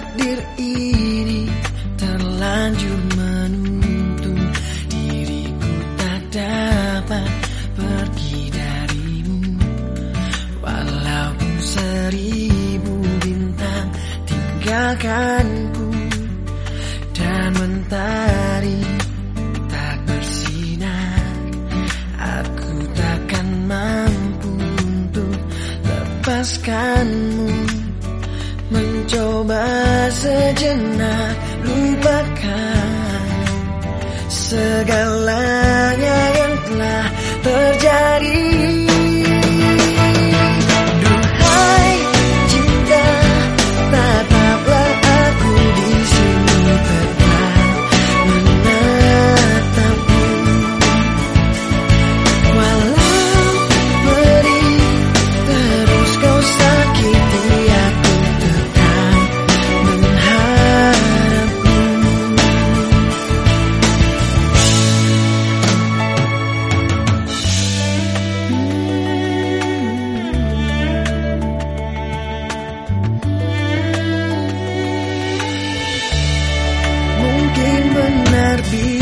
takdir ini terlanjur menuntun. Diriku tak dapat pergi darimu. Walaupun seribu bintang tinggalkanku dan mentari tak bersinar. Aku takkan mampu untuk lepaskanmu mencoba sejenak lupakan segalanya yang telah terjadi. gotta be